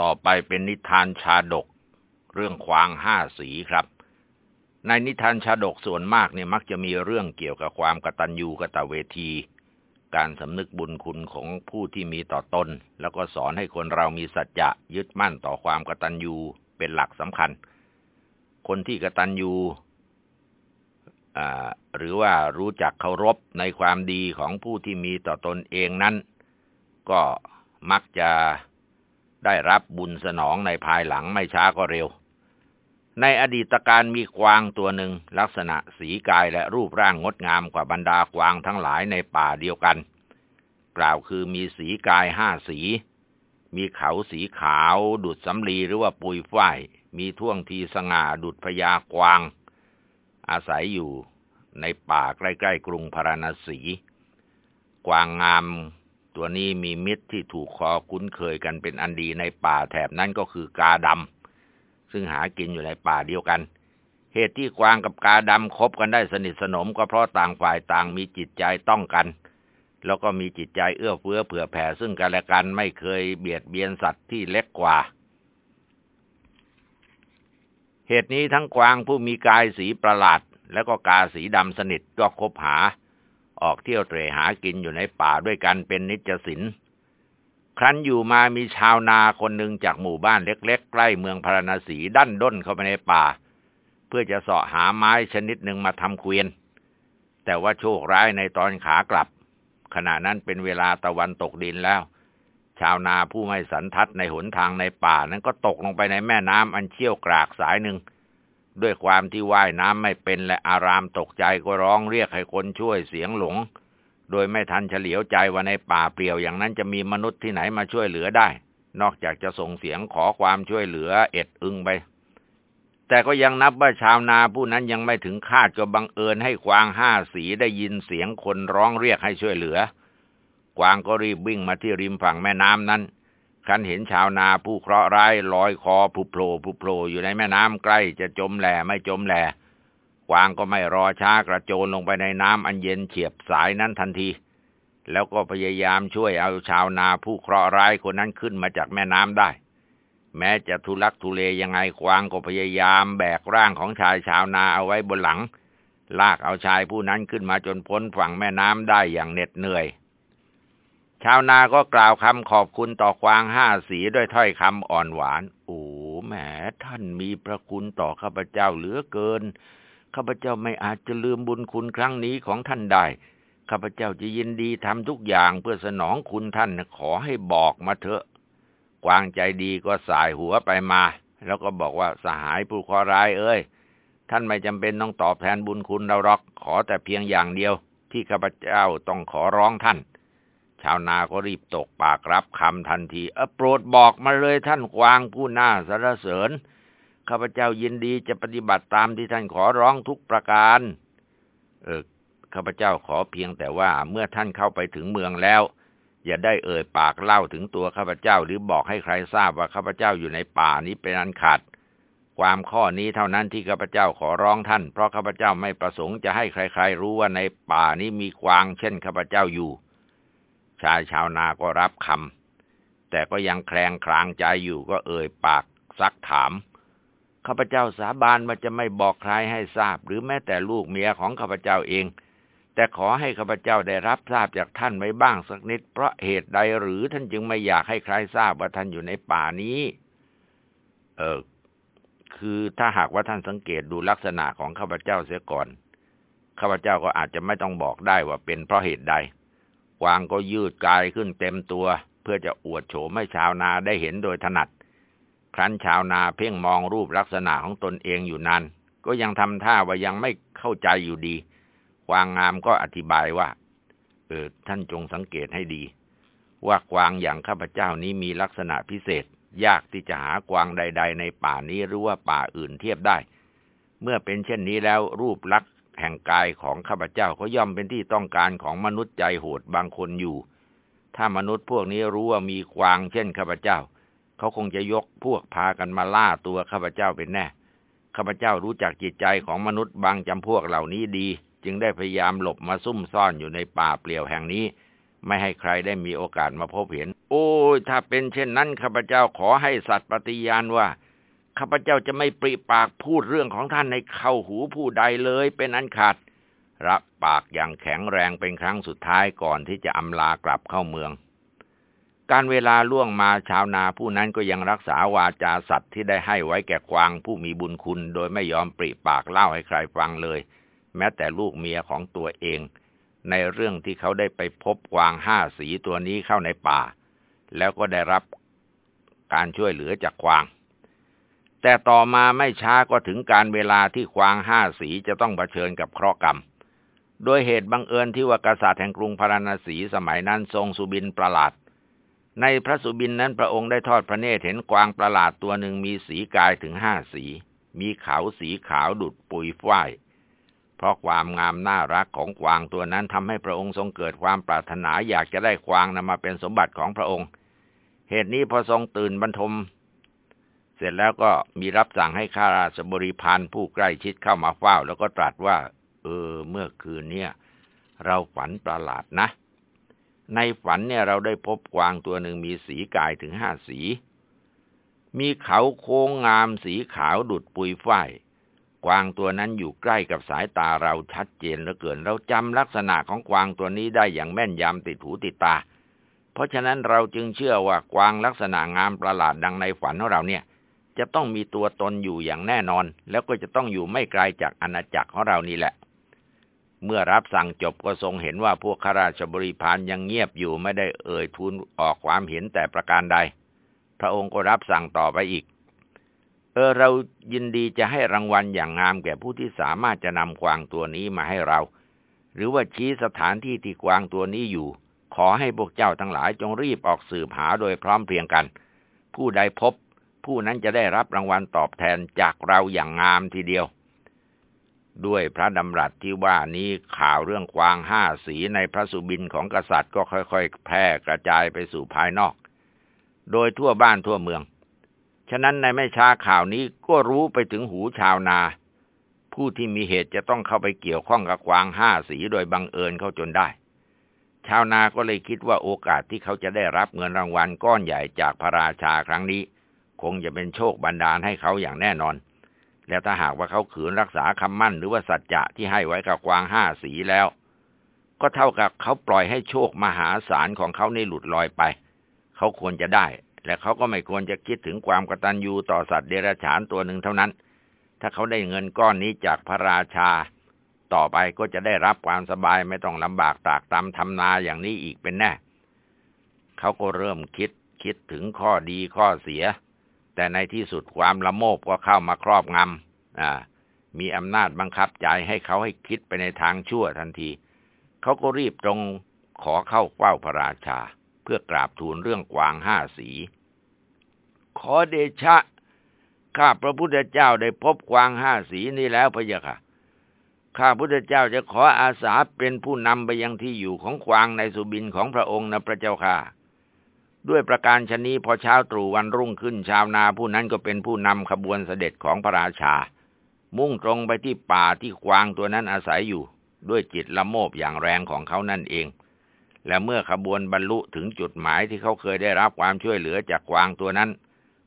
ต่อไปเป็นนิทานชาดก เรื่องควางห้าสีครับ ในนิทานชาดกส่วนมากเนี่ยมักจะมีเรื่องเกี่ยวกับความกตัญญูกตเวที การสำนึกบุญคุณของผู้ที่มีต่อตน แล้วก็สอนให้คนเรามีสัจจะยึดมั่นต่อความกตัญญูเป็นหลักสำคัญ คนที่กตัญญูหรือว่ารู้จักเคารพในความดีของผู้ที่มีต่อตนเองนั้น ก็มักจะ ได้รับบุญสนองในภายหลังไม่ช้าก็เร็ว ในอดีตการมีกวางตัวหนึ่งลักษณะสีกายและรูปร่างงดงามกว่าบรรดากวางทั้งหลายในป่าเดียวกัน กล่าวคือมีสีกายห้าสี มีเขาสีขาวดุดสำลีหรือว่าปุยฝ้าย มีท่วงทีสง่าดุดพญากวาง อาศัยอยู่ในป่าใกล้ๆกรุงพาราณสี กวางงาม ตัวนี้มีมิตรที่ถูกคอคุ้นเคยกันเป็นอันดีในป่าแถบนั้นก็คือกาดำซึ่งหากินอยู่ในป่าเดียวกัน เหตุที่กวางกับกาดำคบกันได้สนิทสนมก็เพราะต่างฝ่ายต่างมีจิตใจต้องกัน แล้วก็มีจิตใจเอื้อเฟื้อเผื่อแผ่ซึ่งกันและกันไม่เคยเบียดเบียนสัตว์ที่เล็กกว่า เหตุนี้ทั้งกวางผู้มีกายสีประหลาด แล้วก็กาสีดำสนิทก็คบหา ออกเที่ยวเตร่หากินอยู่ในป่าด้วยกันเป็นนิจสินครั้นอยู่มามีชาวนาคนหนึ่งจากหมู่บ้านเล็ก ๆ ใกล้เมืองพาราณสีดันด้นเข้าไปในป่า เพื่อจะเสาะหาไม้ชนิดหนึ่งมาทำเกวียน แต่ว่าโชคร้ายในตอนขากลับ ขณะนั้นเป็นเวลาตะวันตกดินแล้ว ชาวนาผู้ไม่สันทัดในหนทางในป่านั้นก็ตกลงไปในแม่น้ำอันเชี่ยวกรากสายหนึ่ง ด้วยความที่ว่ายน้ำไม่เป็นและอารามตกใจก็ร้องเรียกให้คนช่วยเสียงหลง โดยไม่ทันเฉลียวใจว่าในป่าเปลี่ยวอย่างนั้นจะมีมนุษย์ที่ไหนมาช่วยเหลือได้ นอกจากจะส่งเสียงขอความช่วยเหลือเอ็ดอึงไป แต่ก็ยังนับว่าชาวนาผู้นั้นยังไม่ถึงคาดก็บังเอิญให้กวางห้าสีได้ยินเสียงคนร้องเรียกให้ช่วยเหลือกวางก็รีบวิ่งมาที่ริมฝั่งแม่น้ำนั้น คันเห็นชาวนาผู้เคราะห์ร้ายลอยคอผุโผล่ผุโผล่อยู่ในแม่น้ำใกล้จะจมแหล่ไม่จมแหล่กวางก็ไม่รอช้ากระโจนลงไปในน้ำอันเย็นเฉียบสายนั้นทันที แล้วก็พยายามช่วยเอาชาวนาผู้เคราะห์ร้ายคนนั้นขึ้นมาจากแม่น้ำได้ แม้จะทุลักทุเลยังไงกวางก็พยายามแบกร่างของชายชาวนาเอาไว้บนหลัง ลากเอาชายผู้นั้นขึ้นมาจนพ้นฝั่งแม่น้ำได้อย่างเหน็ดเหนื่อย ชาวนาก็กล่าวคำขอบคุณต่อกวางห้าสีด้วยถ้อยคำอ่อนหวาน โอ้แหมท่านมีพระคุณต่อข้าพเจ้าเหลือเกิน ข้าพเจ้าไม่อาจจะลืมบุญคุณครั้งนี้ของท่านได้ ข้าพเจ้าจะยินดีทำทุกอย่างเพื่อสนองคุณท่านขอให้บอกมาเถอะ กวางใจดีก็สายหัวไปมา แล้วก็บอกว่าสหายผู้ขอร้ายเอ้ย ท่านไม่จำเป็นต้องตอบแทนบุญคุณเราหรอก ขอแต่เพียงอย่างเดียว ที่ข้าพเจ้าต้องขอร้องท่าน ชาวนาก็รีบตกปากรับคำทันที เออโปรดบอกมาเลยท่านกวางผู้น่าสรรเสริญ ข้าพเจ้ายินดีจะปฏิบัติตามที่ท่านขอร้องทุกประการ เออข้าพเจ้าขอเพียงแต่ว่าเมื่อท่านเข้าไปถึงเมืองแล้ว อย่าได้เอ่ยปากเล่าถึงตัวข้าพเจ้าหรือบอกให้ใครทราบว่าข้าพเจ้าอยู่ในป่านี้เป็นอันขาดความข้อนี้เท่านั้นที่ข้าพเจ้าขอร้องท่าน เพราะข้าพเจ้าไม่ประสงค์จะให้ใครๆรู้ว่าในป่านี้มีกวางเช่นข้าพเจ้าอยู่ ชายชาวนาก็รับคำแต่ก็ยังแคลงคลางใจอยู่ก็เอ่ยปากซักถามข้าพเจ้าสาบานว่าจะไม่บอกใครให้ทราบ หรือแม้แต่ลูกเมียของข้าพเจ้าเอง แต่ขอให้ข้าพเจ้าได้รับทราบจากท่านไว้บ้างสักนิด เพราะเหตุใดหรือท่านจึงไม่อยากให้ใครทราบว่าท่านอยู่ในป่านี้ เออคือถ้าหากว่าท่านสังเกตดูลักษณะของข้าพเจ้าเสียก่อนข้าพเจ้าก็อาจจะไม่ต้องบอกได้ว่าเป็นเพราะเหตุใด กวางก็ยืดกายขึ้นเต็มตัว เพื่อจะอวดโฉมให้ชาวนาได้เห็นโดยถนัด ครั้นชาวนาเพ่งมองรูปลักษณะของตนเองอยู่นานก็ยังทำท่าว่ายังไม่เข้าใจอยู่ดี กวางงามก็อธิบายว่า เออท่านจงสังเกตให้ดี ว่ากวางอย่างข้าพเจ้านี้มีลักษณะพิเศษ ยากที่จะหากวางใด ๆ ในป่านี้หรือว่าป่าอื่นเทียบได้ เมื่อเป็นเช่นนี้แล้วรูปลักษ แห่งกายของข้าพเจ้าก็ย่อมเป็นที่ต้องการของมนุษย์ใจโหดบางคนอยู่ ถ้ามนุษย์พวกนี้รู้ว่ามีกวางเช่นข้าพเจ้า เขาคงจะยกพวกพากันมาล่าตัวข้าพเจ้าเป็นแน่ข้าพเจ้ารู้จักจิตใจของมนุษย์บางจำพวกเหล่านี้ดี จึงได้พยายามหลบมาซุ่มซ่อนอยู่ในป่าเปลี่ยวแห่งนี้ ไม่ให้ใครได้มีโอกาสมาพบเห็น โอ้ยถ้าเป็นเช่นนั้นข้าพเจ้าขอให้สัตว์ปฏิญาณว่า ข้าพเจ้าจะไม่ปริปากพูดเรื่องของท่านในเข้าหูผู้ใดเลยเป็นอันขาด รับปากอย่างแข็งแรงเป็นครั้งสุดท้ายก่อนที่จะอำลากลับเข้าเมือง การเวลาล่วงมาชาวนาผู้นั้นก็ยังรักษาวาจาสัตว์ที่ได้ให้ไว้แก่กวางผู้มีบุญคุณ โดยไม่ยอมปริปากเล่าให้ใครฟังเลย แม้แต่ลูกเมียของตัวเอง ในเรื่องที่เขาได้ไปพบกวางห้าสีตัวนี้เข้าในป่า แล้วก็ได้รับการช่วยเหลือจากกวาง แต่ต่อมาไม่ช้าก็ถึงการเวลาที่ควางห้าสีจะต้องเผชิญกับเคราะห์กรรม โดยเหตุบังเอิญที่ว่ากษัตริย์แห่งกรุงพาราณสีสมัยนั้นทรงสุบินประหลาด ในพระสุบินนั้นพระองค์ได้ทอดพระเนตรเห็นกวางประหลาดตัวหนึ่งมีสีกายถึงห้าสี มีเขาสีขาวดุดปุยฝ้าย เพราะความงามน่ารักของกวางตัวนั้นทำให้พระองค์ทรงเกิดความปรารถนาอยากจะได้กวางนำมาเป็นสมบัติของพระองค์ เหตุนี้พอทรงตื่นบรรทม เสร็จแล้วก็มีรับสั่งให้ข้าราชบริพารผู้ใกล้ชิดเข้ามาเฝ้า แล้วก็ตรัสว่า เออ เมื่อคืนเนี่ย เราฝันประหลาดนะ ในฝันเนี่ยเราได้พบกวางตัวหนึ่งมีสีกายถึงห้าสี มีเขาโค้งงามสีขาวดุดปุยฝ้ายกวางตัวนั้นอยู่ใกล้กับสายตาเราชัดเจนเหลือเกิน เราจำลักษณะของกวางตัวนี้ได้อย่างแม่นยำติดหูติดตา เพราะฉะนั้นเราจึงเชื่อว่ากวางลักษณะงามประหลาดดังในฝันของเราเนี่ย จะต้องมีตัวตนอยู่อย่างแน่นอน แล้วก็จะต้องอยู่ไม่ไกลจากอาณาจักรของเรานี่แหละ เมื่อรับสั่งจบก็ทรงเห็นว่าพวกข้าราชบริพารยังเงียบอยู่ไม่ได้เอ่ยทูลออกความเห็นแต่ประการใด พระองค์ก็รับสั่งต่อไปอีก เออเรายินดีจะให้รางวัลอย่างงามแก่ผู้ที่สามารถจะนำกวางตัวนี้มาให้เรา หรือว่าชี้สถานที่ที่กวางตัวนี้อยู่ ขอให้พวกเจ้าทั้งหลายจงรีบออกสืบหาโดยพร้อมเพรียงกัน ผู้ใดพบ ผู้นั้นจะได้รับรางวัลตอบแทนจากเราอย่างงามทีเดียว ด้วยพระดำรัสที่ว่านี้ข่าวเรื่องควางห้าสีในพระสุบินของกษัตริย์ก็ค่อยๆ แพร่กระจายไปสู่ภายนอก โดยทั่วบ้านทั่วเมือง ฉะนั้นในไม่ช้าข่าวนี้ก็รู้ไปถึงหูชาวนา ผู้ที่มีเหตุจะต้องเข้าไปเกี่ยวข้องกับควางห้าสีโดยบังเอิญเข้าจนได้ชาวนาก็เลยคิดว่าโอกาสที่เขาจะได้รับเงินรางวัลก้อนใหญ่จากพระราชาครั้งนี้ คงจะเป็นโชคบันดาลให้เขาอย่างแน่นอน แล้วถ้าหากว่าเขาขืนรักษาคำมั่นหรือว่าสัจจะที่ให้ไว้กับกวางห้าสีแล้ว ก็เท่ากับเขาปล่อยให้โชคมหาศาลของเขาในหลุดลอยไป เขาควรจะได้ และเขาก็ไม่ควรจะคิดถึงความกตัญญูต่อสัตว์เดรัจฉานตัวหนึ่งเท่านั้น ถ้าเขาได้เงินก้อนนี้จากพระราชา ต่อไปก็จะได้รับความสบายไม่ต้องลำบากตากตำทำนาอย่างนี้อีกเป็นแน่ เขาก็เริ่มคิดคิดถึงข้อดีข้อเสีย แต่ในที่สุดความละโมบก็เข้ามาครอบงำมีอำนาจบังคับใจให้เขาให้คิดไปในทางชั่วทันที เขาก็รีบตรงขอเข้าเฝ้าพระราชา เพื่อกราบทูลเรื่องกวางห้าสี ขอเดชะ ข้าพระพุทธเจ้าได้พบกวางห้าสีนี้แล้วพะยะค่ะ ข้าพุทธเจ้าจะขออาสาเป็นผู้นำไปยังที่อยู่ของกวางในสุบินของพระองค์นะพระเจ้าค่ะ ด้วยประการชนี้พอเช้าตรู่วันรุ่งขึ้นชาวนาผู้นั้นก็เป็นผู้นำขบวนเสด็จของพระราชา มุ่งตรงไปที่ป่าที่กวางตัวนั้นอาศัยอยู่ ด้วยจิตละโมบอย่างแรงของเขานั่นเอง และเมื่อขบวนบรรลุถึงจุดหมายที่เขาเคยได้รับความช่วยเหลือจากกวางตัวนั้น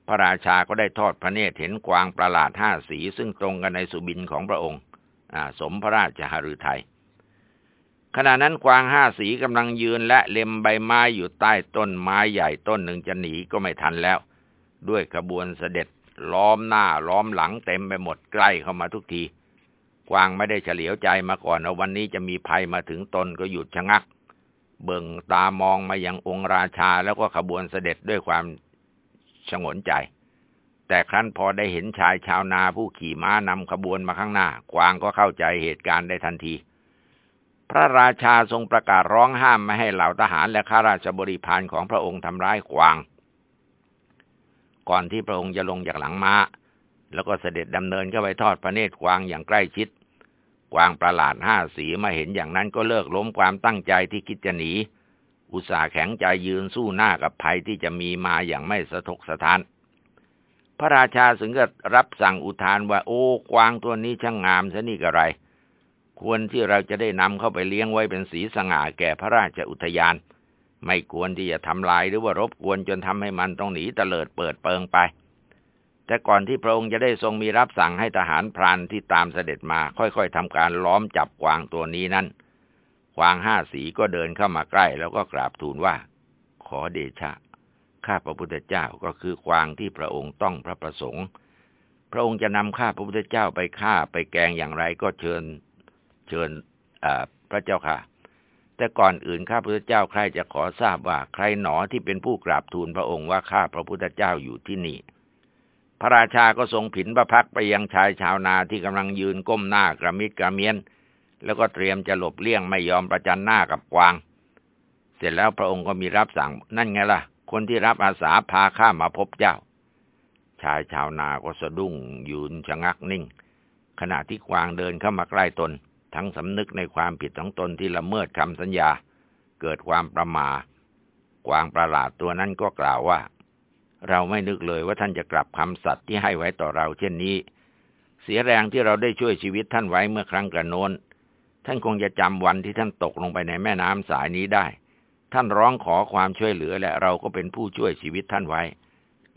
พระราชาก็ได้ทอดพระเนตรเห็นกวางประหลาดห้าสีซึ่งตรงกันในสุบินของพระองค์สมพระราชหฤทัย ขณะนั้นกวางห้าสีกำลังยืนและเล็มใบไม้อยู่ใต้ต้นไม้ใหญ่ต้นหนึ่งจะหนีก็ไม่ทันแล้ว ด้วยขบวนเสด็จล้อมหน้าล้อมหลังเต็มไปหมดใกล้เข้ามาทุกที กวางไม่ได้เฉลียวใจมาก่อนว่าวันนี้จะมีภัยมาถึงตนก็หยุดชะงัก เบิ่งตามองมายังองค์ราชาแล้วก็ขบวนเสด็จด้วยความฉงนใจ แต่ครั้นพอได้เห็นชายชาวนาผู้ขี่ม้านำขบวนมาข้างหน้า กวางก็เข้าใจเหตุการณ์ได้ทันที พระราชาทรงประกาศร้องห้ามไม่ให้เหล่าทหารและข้าราชบริพารของพระองค์ทำร้ายกวาง ก่อนที่พระองค์จะลงจากหลังม้า แล้วก็เสด็จดำเนินเข้าไปทอดพระเนตรกวางอย่างใกล้ชิด กวางประหลาดห้าสีมาเห็นอย่างนั้นก็เลิกล้มความตั้งใจที่คิดจะหนี อุตส่าห์แข็งใจยืนสู้หน้ากับภัยที่จะมีมาอย่างไม่สะทกสะท้าน พระราชาสึงก็รับสั่งอุทานว่าโอ้กวางตัวนี้ช่างงามซะนี่กระไร ควรที่เราจะได้นำเข้าไปเลี้ยงไว้เป็นสีสง่าแก่พระราชอุทยาน ไม่ควรที่จะทำลายหรือว่ารบกวนจนทำให้มันต้องหนีเตลิดเปิดเปิงไป แต่ก่อนที่พระองค์จะได้ทรงมีรับสั่งให้ทหารพรานที่ตามเสด็จมาค่อยๆทำการล้อมจับกวางตัวนี้นั้นกวางห้าสีก็เดินเข้ามาใกล้แล้วก็กราบทูลว่า ขอเดชะ ข้าพระพุทธเจ้าก็คือกวางที่พระองค์ต้องพระประสงค์ พระองค์จะนำข้าพระพุทธเจ้าไปฆ่าไปแกงอย่างไรก็เชิญ ชิญพระเจ้าค่ะ แต่ก่อนอื่นข้าพระพุทธเจ้าใครจะขอทราบว่าใครหนอที่เป็นผู้กราบทูลพระองค์ว่าข้าพระพุทธเจ้าอยู่ที่นี่ พระราชาก็ทรงผินพระพักไปยังชายชาวนาที่กำลังยืนก้มหน้ากระมิดกระเมียน แล้วก็เตรียมจะหลบเลี่ยงไม่ยอมประจันหน้ากับกวาง เสร็จแล้วพระองค์ก็มีรับสั่งนั่นไงล่ะ คนที่รับอาสาพาข้ามาพบเจ้า ชายชาวนาก็สะดุ้งยืนชะงักนิ่งขณะที่กวางเดินเข้ามาใกล้ตน ทั้งสำนึกในความผิดของตนที่ละเมิดคำสัญญา เกิดความประมา กวางประหลาดตัวนั้นก็กล่าวว่า เราไม่นึกเลยว่าท่านจะกลับคำสัตย์ที่ให้ไว้ต่อเราเช่นนี้ เสียแรงที่เราได้ช่วยชีวิตท่านไว้เมื่อครั้งกระโน้น ท่านคงจะจำวันที่ท่านตกลงไปในแม่น้ำสายนี้ได้ ท่านร้องขอความช่วยเหลือและเราก็เป็นผู้ช่วยชีวิตท่านไว้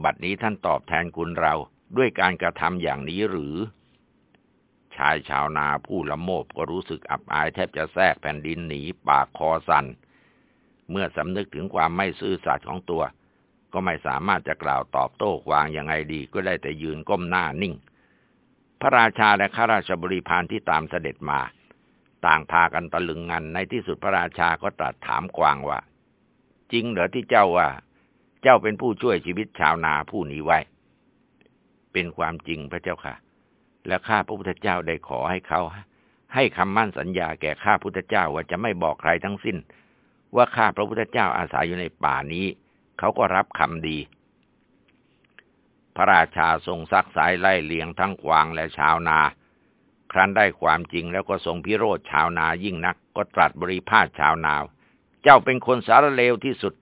บัดนี้ท่านตอบแทนคุณเราด้วยการกระทำอย่างนี้หรือ ชายชาวนาผู้ละโมบก็รู้สึกอับอายแทบจะแทรกแผ่นดินหนีปากคอสัน่น เมื่อสำนึกถึงความไม่ซื่อสัตย์ของตัว ก็ไม่สามารถจะกล่าวตอบโต้วางยังไงดีก็ได้แต่ยืนก้มหน้านิ่ง พระราชาและข้าราชบริพารที่ตามเสด็จมา ต่างพากันตะลึงงันในที่สุดพระราชาก็ตรัสถามกวางว่า จริงเหรอที่เจ้าว่า เจ้าเป็นผู้ช่วยชีวิตชาวนาผู้นี้ไว้ เป็นความจริงพระเจ้าค่ะ และข้าพระพุทธเจ้าได้ขอให้เขา ให้คำมั่นสัญญาแก่ข้าพุทธเจ้าว่าจะไม่บอกใครทั้งสิ้น ว่าข้าพระพุทธเจ้าอาศัยอยู่ในป่านี้ เขาก็รับคำดี พระราชาทรงซักสายไล่เลียงทั้งกวางและชาวนา ครั้นได้ความจริงแล้วก็ทรงพิโรธชาวนายิ่งนัก ก็ตรัสบริพาทชาวนา เจ้าเป็นคนสารเลวที่สุด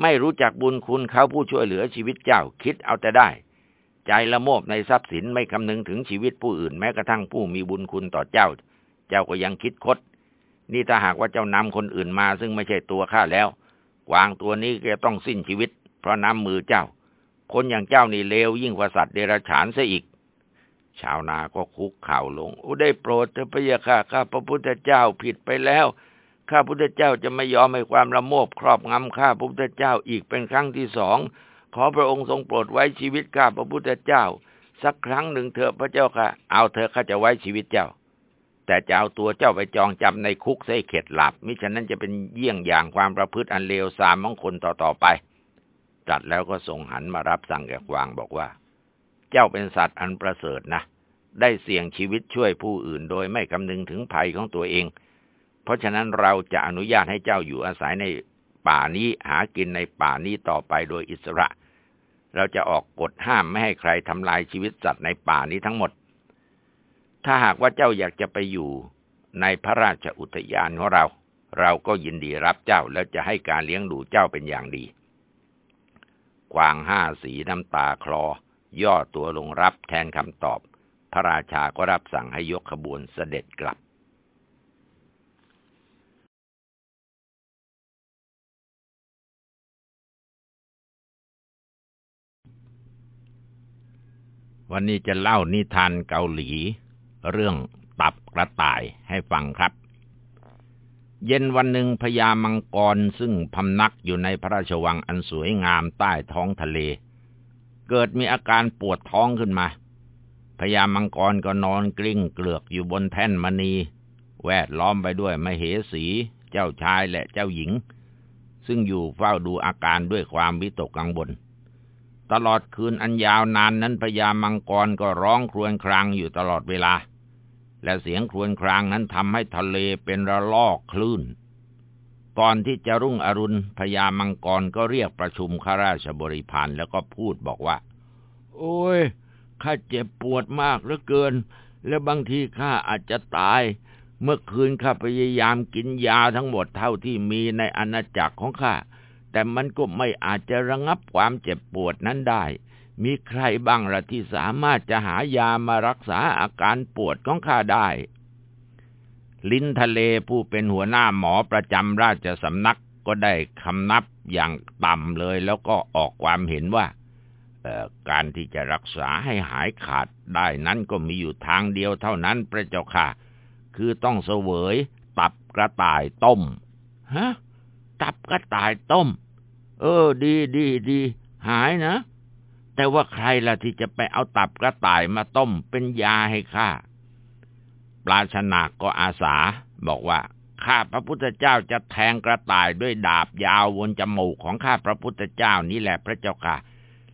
ไม่รู้จักบุญคุณเขาผู้ช่วยเหลือชีวิตเจ้าคิดเอาแต่ได้ ใจละโมบในทรัพย์สินไม่คำนึงถึงชีวิตผู้อื่นแม้กระทั่งผู้มีบุญคุณต่อเจ้า เจ้าก็ยังคิดคด นี่ถ้าหากว่าเจ้านำคนอื่นมาซึ่งไม่ใช่ตัวข้าแล้วกวางตัวนี้ก็ต้องสิ้นชีวิต เพราะน้ำมือเจ้า คนอย่างเจ้านี่เลวยิ่งกว่าสัตว์เดรัจฉานซะอีก ชาวนาก็คุกเข่าลงโอ้ได้โปรดเถอะพระยาค่ะข้าพระพุทธเจ้าผิดไปแล้วข้าพุทธเจ้าจะไม่ยอมให้ความละโมบครอบงำข้าพระพุทธเจ้าอีกเป็นครั้งที่สอง ขอพระองค์ทรงโปรดไว้ชีวิตข้าพระพุทธเจ้า สักครั้งหนึ่งเถอะพระเจ้าค่ะ เอาเถอข้าจะไว้ชีวิตเจ้า แต่จะเอาตัวเจ้าไปจองจำในคุกใส่เข็ดหลับ มิฉะนั้นจะเป็นเยี่ยงอย่างความประพฤติอันเลวทรามของคนต่อๆไปตัดแล้วก็ทรงหันมารับสั่งแก่กวางบอกว่า เจ้าเป็นสัตว์อันประเสริฐนะได้เสี่ยงชีวิตช่วยผู้อื่นโดยไม่คำนึงถึงภัยของตัวเอง เพราะฉะนั้นเราจะอนุญาตให้เจ้าอยู่อาศัยในป่านี้หากินในป่านี้ต่อไปโดยอิสระ เราจะออกกฎห้ามไม่ให้ใครทำลายชีวิตสัตว์ในป่านี้ทั้งหมด ถ้าหากว่าเจ้าอยากจะไปอยู่ในพระราชอุทยานของเรา เราก็ยินดีรับเจ้าแล้วจะให้การเลี้ยงดูเจ้าเป็นอย่างดี กวางห้าสีน้ำตาคลอย่อตัวลงรับแทนคำตอบ พระราชาก็รับสั่งให้ยกขบวนเสด็จกลับ วันนี้จะเล่านิทานเกาหลี เรื่องตับกระต่ายให้ฟังครับ เย็นวันหนึ่งพญามังกรซึ่งพำนักอยู่ในพระราชวังอันสวยงามใต้ท้องทะเล เกิดมีอาการปวดท้องขึ้นมาพญามังกรก็นอนกลิ้งเกลือกอยู่บนแท่นมณี แวดล้อมไปด้วยมเหสี เจ้าชายและเจ้าหญิง ซึ่งอยู่เฝ้าดูอาการด้วยความวิตกกังวล ตลอดคืนอันยาวนานนั้นพญามังกรก็ร้องครวญครางอยู่ตลอดเวลา และเสียงครวญครางนั้นทำให้ทะเลเป็นระลอกคลื่น ก่อนที่จะรุ่งอรุณพญามังกรก็เรียกประชุมข้าราชบริพารแล้วก็พูดบอกว่า โอ้ยข้าเจ็บปวดมากเหลือเกิน และบางทีข้าอาจจะตาย เมื่อคืนข้าพยายามกินยาทั้งหมดเท่าที่มีในอาณาจักรของข้า แต่มันก็ไม่อาจจะระงับความเจ็บปวดนั้นได้ มีใครบ้างละที่สามารถจะหายามารักษาอาการปวดของข้าได้ ลิ้นทะเลผู้เป็นหัวหน้าหมอประจำราชสำนักก็ได้คำนับอย่างต่ำเลยแล้วก็ออกความเห็นว่าการที่จะรักษาให้หายขาดได้นั้นก็มีอยู่ทางเดียวเท่านั้นพระเจ้าค่ะ คือต้องเสวยตับกระต่ายต้ม ฮะ ตับกระต่ายต้ม เออ ดีดีดีหายนะ แต่ว่าใครล่ะที่จะไปเอาตับกระต่ายมาต้มเป็นยาให้ข้าปลาชนาก็อาสา บอกว่าข้าพระพุทธเจ้าจะแทงกระต่ายด้วยดาบยาววนจมูกของข้าพระพุทธเจ้านี่แหละพระเจ้าค่ะ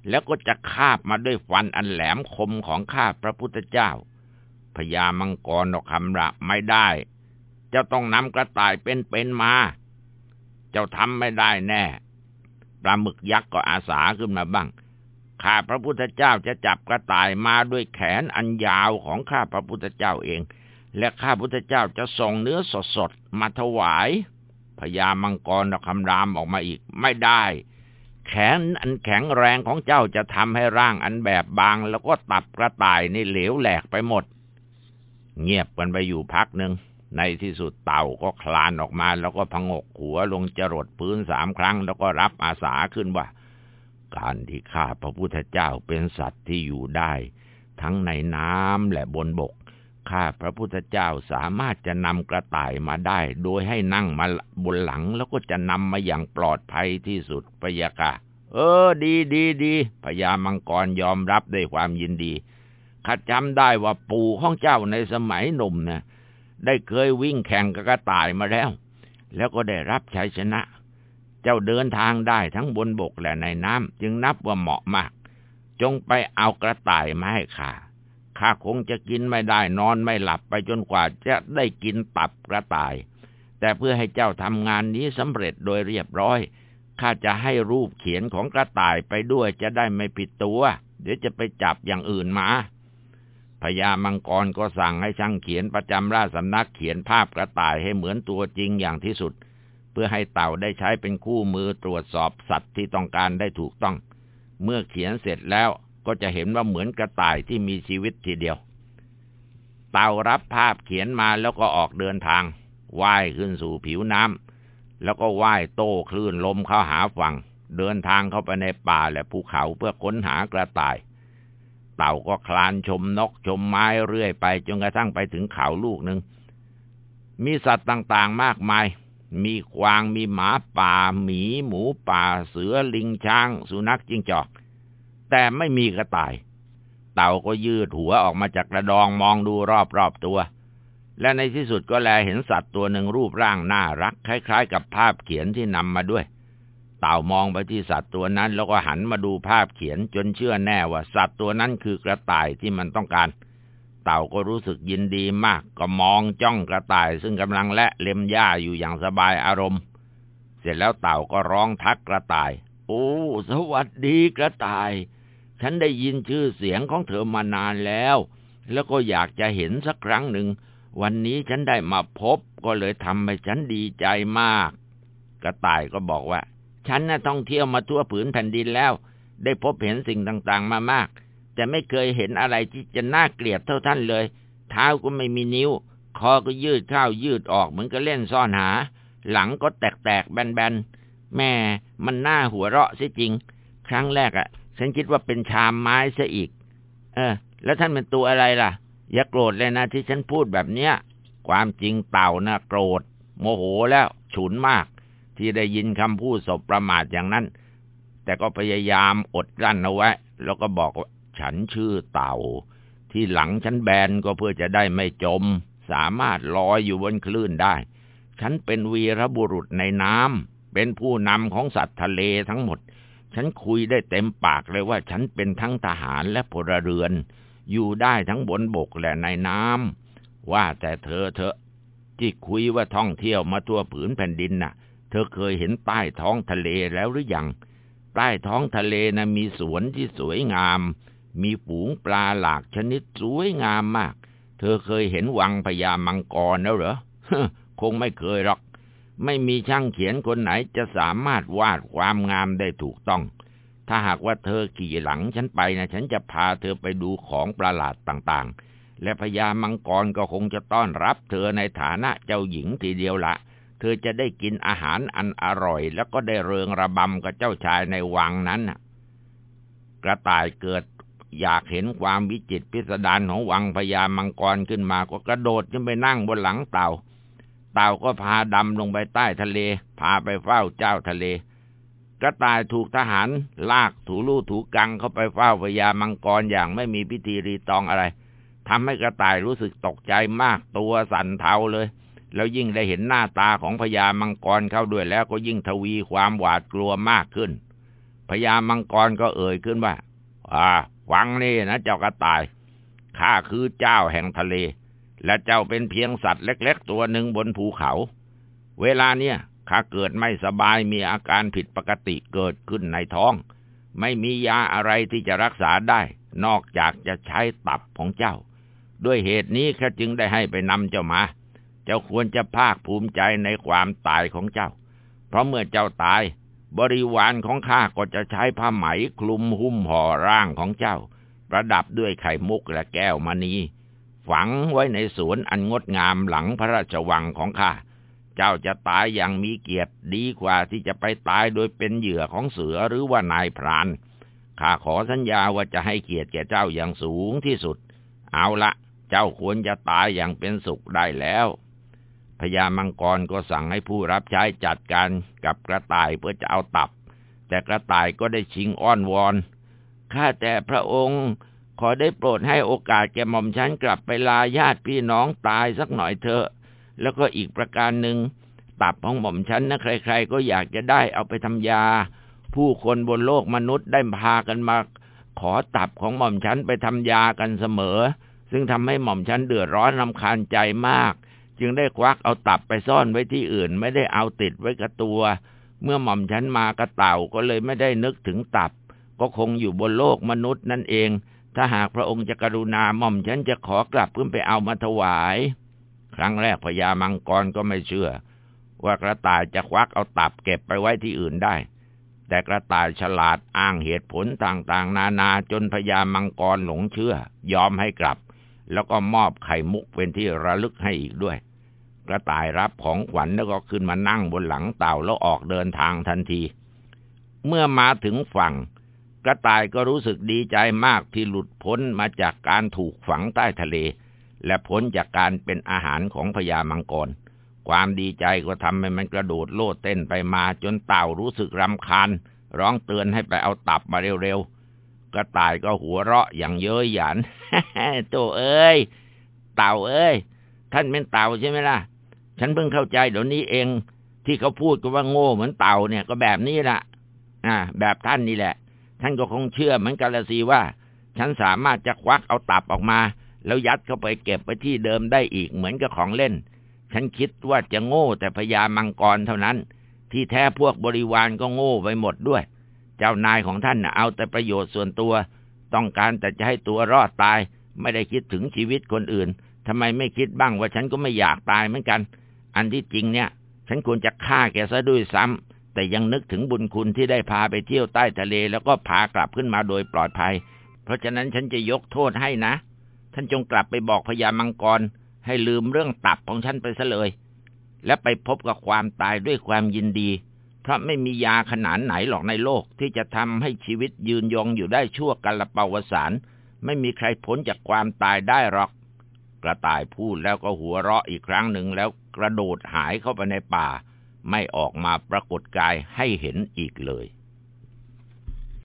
แล้วก็จะคาบมาด้วยฟันอันแหลมคมของข้าพระพุทธเจ้าพญามังกรดอกคำระไม่ได้จ้าต้องนำกระต่ายเป็นๆมา เจ้าทำไม่ได้แน่ปลาหมึกยักษ์ก็อาสาขึ้นมาบ้าง ข้าพระพุทธเจ้าจะจับกระต่ายมาด้วยแขนอันยาวของข้าพระพุทธเจ้าเอง และข้าพุทธเจ้าจะส่งเนื้อสดๆมาถวายพญามังกรคำรามออกมาอีกไม่ได้ แขนอันแข็งแรงของเจ้าจะทำให้ร่างอันแบบบาง แล้วก็ตับกระต่ายนี่เหลวแหลกไปหมด เงียบกันไปอยู่พักหนึ่ง ในที่สุดเต่าก็คลานออกมา แล้วก็พงกหัวลงจรดพื้นสามครั้ง แล้วก็รับอาสาขึ้นว่า การที่ข้าพระพุทธเจ้าเป็นสัตว์ที่อยู่ได้ ทั้งในน้ำและบนบก ข้าพระพุทธเจ้าสามารถจะนำกระต่ายมาได้ โดยให้นั่งมาบนหลัง แล้วก็จะนำมาอย่างปลอดภัยที่สุดพยาค่ะเออ ดีดีดีพญามังกรยอมรับด้วยความยินดีข้าจำได้ว่าปู่ของเจ้าในสมัยหนุ่มเนะ่ย ได้เคยวิ่งแข่งกับกระต่ายมาแล้ว แล้วก็ได้รับชัยชนะ เจ้าเดินทางได้ทั้งบนบกและในน้ำจึงนับว่าเหมาะมาก จงไปเอากระต่ายมาให้ข้าข้าคงจะกินไม่ได้นอนไม่หลับไปจนกว่าจะได้กินตับกระต่าย แต่เพื่อให้เจ้าทำงานนี้สำเร็จโดยเรียบร้อยข้าจะให้รูปเขียนของกระต่ายไปด้วยจะได้ไม่ผิดตัว เดี๋ยวจะไปจับอย่างอื่นมา พญามังกรก็สั่งให้ช่างเขียนประจำราชสำนักเขียนภาพกระต่ายให้เหมือนตัวจริงอย่างที่สุด เพื่อให้เต่าได้ใช้เป็นคู่มือตรวจสอบสัตว์ที่ต้องการได้ถูกต้อง เมื่อเขียนเสร็จแล้วก็จะเห็นว่าเหมือนกระต่ายที่มีชีวิตทีเดียว เต่ารับภาพเขียนมาแล้วก็ออกเดินทางว่ายขึ้นสู่ผิวน้ำแล้วก็ว่ายโต้คลื่นลมเข้าหาฝั่ง เดินทางเข้าไปในป่าและภูเขาเพื่อค้นหากระต่าย เต่าก็คลานชมนกชมไม้เรื่อยไปจนกระทั่งไปถึงเขาลูกหนึ่ง มีสัตว์ต่างๆมากมาย มีควางมีหมาป่า หมีหมูป่า เสือลิงช้าง สุนัขจิ้งจอก แต่ไม่มีกระต่าย เต่าก็ยืดหัวออกมาจากกระดองมองดูรอบๆตัว และในที่สุดก็แลเห็นสัตว์ตัวหนึ่งรูปร่างน่ารัก คล้ายๆ กับภาพเขียนที่นำมาด้วย เต่ามองไปที่สัตว์ตัวนั้น แล้วก็หันมาดูภาพเขียนจนเชื่อแน่ว่าสัตว์ตัวนั้นคือกระต่ายที่มันต้องการ เต่าก็รู้สึกยินดีมาก ก็มองจ้องกระต่าย ซึ่งกำลังและเล็มหญ้าอยู่อย่างสบายอารมณ์ เสร็จแล้วเต่าก็ร้องทักกระต่าย โอ้ สวัสดีกระต่าย ฉันได้ยินชื่อเสียงของเธอมานานแล้ว แล้วก็อยากจะเห็นสักครั้งหนึ่ง วันนี้ฉันได้มาพบ ก็เลยทำให้ฉันดีใจมาก กระต่ายก็บอกว่า ฉันน่ะท่องเที่ยวมาทั่วผืนแผ่นดินแล้ว ได้พบเห็นสิ่งต่างๆมามาก แต่ไม่เคยเห็นอะไรที่จะน่าเกลียดเท่าท่านเลย เท้าก็ไม่มีนิ้ว คอก็ยืดเข้ายืดออกเหมือนกับเล่นซ่อนหา หลังก็แตกๆแบนๆ แม่มันน่าหัวเราะเสียจริง ครั้งแรกอะ่ะ ฉันคิดว่าเป็นชามไม้ซะอีก เออ แล้วท่านเป็นตัวอะไรล่ะ อย่าโกรธเลยนะที่ฉันพูดแบบเนี้ย ความจริงเต่านะโกรธ โมโหแล้วฉุนมาก ที่ได้ยินคำพูดสบประมาทอย่างนั้น แต่ก็พยายามอดกลั้นเอาไว้ แล้วก็บอกว่าฉันชื่อเต่า ที่หลังฉันแบนก็เพื่อจะได้ไม่จม สามารถลอยอยู่บนคลื่นได้ ฉันเป็นวีรบุรุษในน้ำเป็นผู้นำของสัตว์ทะเลทั้งหมด ฉันคุยได้เต็มปากเลยว่าฉันเป็นทั้งทหารและพลเรือน อยู่ได้ทั้งบนบกและในน้ำว่าแต่เธอเธอที่คุยว่าท่องเที่ยวมาทั่วผืนแผ่นดินน่ะ เธอเคยเห็นใต้ท้องทะเลแล้วหรือยัง ใต้ท้องทะเลนะมีสวนที่สวยงาม มีฝูงปลาหลากชนิดสวยงามมาก เธอเคยเห็นวังพญามังกรแล้วเหรอ คงไม่เคยหรอก ไม่มีช่างเขียนคนไหนจะสามารถวาดความงามได้ถูกต้อง ถ้าหากว่าเธอขี่หลังฉันไปนะฉันจะพาเธอไปดูของประหลาดต่างๆ และพญามังกรก็คงจะต้อนรับเธอในฐานะเจ้าหญิงทีเดียวละ เธอจะได้กินอาหารอันอร่อย แล้วก็ได้เริงระบำกับเจ้าชายในวังนั้นกระต่ายเกิดอยากเห็นความวิจิตพิสดารของวังพญามังกรขึ้นมาก็กระโดดขึ้นไปนั่งบนหลังเต่า เต่าก็พาดำลงไปใต้ทะเล พาไปเฝ้าเจ้าทะเล กระต่ายถูกทหารลากถูลู่ถูกังเข้าไปเฝ้าพญามังกรอย่างไม่มีพิธีรีตองอะไรทำให้กระต่ายรู้สึกตกใจมากตัวสั่นเทาเลย แล้วยิ่งได้เห็นหน้าตาของพญามังกรเข้าด้วยแล้วก็ยิ่งทวีความหวาดกลัวมากขึ้นพญามังกรก็เอ่ยขึ้นว่า อ่า ฟังนี่นะเจ้ากระต่าย ข้าคือเจ้าแห่งทะเล และเจ้าเป็นเพียงสัตว์เล็ก ๆ ตัวหนึ่งบนภูเขา เวลาเนี่ยข้าเกิดไม่สบายมีอาการผิดปกติเกิดขึ้นในท้อง ไม่มียาอะไรที่จะรักษาได้ นอกจากจะใช้ตับของเจ้า ด้วยเหตุนี้ข้าจึงได้ให้ไปนำเจ้ามา เจ้าควรจะภาคภูมิใจในความตายของเจ้า เพราะเมื่อเจ้าตาย บริวารของข้าก็จะใช้ผ้าไหมคลุมหุ้มห่อร่างของเจ้า ประดับด้วยไข่มุกและแก้วมณีฝังไว้ในสวนอันงดงามหลังพระราชวังของข้า เจ้าจะตายอย่างมีเกียรติดีกว่าที่จะไปตายโดยเป็นเหยื่อของเสือหรือว่านายพราน ข้าขอสัญญาว่าจะให้เกียรติแก่เจ้าอย่างสูงที่สุด เอาละ เจ้าควรจะตายอย่างเป็นสุขได้แล้ว พญามังกรก็สั่งให้ผู้รับใช้จัดการกับกระต่ายเพื่อจะเอาตับ แต่กระต่ายก็ได้ชิงอ้อนวอนข้าแต่พระองค์ขอได้โปรดให้โอกาสแก่หม่อมฉันกลับไปลาญาติพี่น้องตายสักหน่อยเถอะ แล้วก็อีกประการหนึ่งตับของหม่อมฉันนะใคร ๆ ก็อยากจะได้เอาไปทำยา ผู้คนบนโลกมนุษย์ได้พากันมา ขอตับของหม่อมฉันไปทำยากันเสมอ ซึ่งทำให้หม่อมฉันเดือดร้อนรำคาญใจมาก จึงได้ควักเอาตับไปซ่อนไว้ที่อื่น ไม่ได้เอาติดไว้กับตัว เมื่อหม่อมฉันมากระเต่าก็เลยไม่ได้นึกถึงตับ ก็คงอยู่บนโลกมนุษย์นั่นเอง ถ้าหากพระองค์จะกรุณาหม่อมฉันจะขอกลับขึ้นไปเอามาถวาย ครั้งแรกพญามังกรก็ไม่เชื่อ ว่ากระต่ายจะควักเอาตับเก็บไปไว้ที่อื่นได้ แต่กระต่ายฉลาดอ้างเหตุผลต่างๆ นานาจนพญามังกรหลงเชื่อ ยอมให้กลับ แล้วก็มอบไข่มุกเป็นที่ระลึกให้อีกด้วย กระต่ายรับของขวัญแล้วก็ขึ้นมานั่งบนหลังเต่าแล้วออกเดินทางทันที เมื่อมาถึงฝั่ง กระต่ายก็รู้สึกดีใจมากที่หลุดพ้นมาจากการถูกฝังใต้ทะเล และพ้นจากการเป็นอาหารของพญามังกร ความดีใจก็ทำให้มันกระโดดโลดเต้นไปมาจนเต่ารู้สึกรำคาญ ร้องเตือนให้ไปเอาตับมาเร็วๆ กระต่ายก็หัวเราะอย่างเย้ยหยันโตเอ้ย เต่าเอ้ยท่านเป็นเต่าใช่ไหมล่ะ ฉันเพิ่งเข้าใจเดี๋ยวนี้เอง ที่เขาพูดกันว่าโง่เหมือนเต่าเนี่ยก็แบบนี้ละอ่า แบบท่านนี่แหละ ท่านก็คงเชื่อเหมือนกันละสิว่า ฉันสามารถจะควักเอาตับออกมา แล้วยัดเข้าไปเก็บไปที่เดิมได้อีกเหมือนกับของเล่น ฉันคิดว่าจะโง่แต่พญามังกรเท่านั้น ที่แท้พวกบริวารก็โง่ไปหมดด้วย เจ้านายของท่านนะเอาแต่ประโยชน์ส่วนตัว ต้องการแต่จะให้ตัวรอดตาย ไม่ได้คิดถึงชีวิตคนอื่นทำไมไม่คิดบ้างว่าฉันก็ไม่อยากตายเหมือนกัน อันที่จริงเนี่ย ฉันควรจะฆ่าแกซะด้วยซ้ำแต่ยังนึกถึงบุญคุณที่ได้พาไปเที่ยวใต้ทะเล แล้วก็พากลับขึ้นมาโดยปลอดภัย เพราะฉะนั้นฉันจะยกโทษให้นะ ท่านจงกลับไปบอกพญามังกร ให้ลืมเรื่องตับของฉันไปซะเลย และไปพบกับความตายด้วยความยินดี เพราะไม่มียาขนาดไหนหรอกในโลกที่จะทำให้ชีวิตยืนยงอยู่ได้ชั่วกัลปาวสารไม่มีใครพ้นจากความตายได้หรอก กระต่ายพูดแล้วก็หัวเราะอีกครั้งหนึ่งแล้วกระโดดหายเข้าไปในป่า ไม่ออกมาปรากฏกายให้เห็นอีกเลย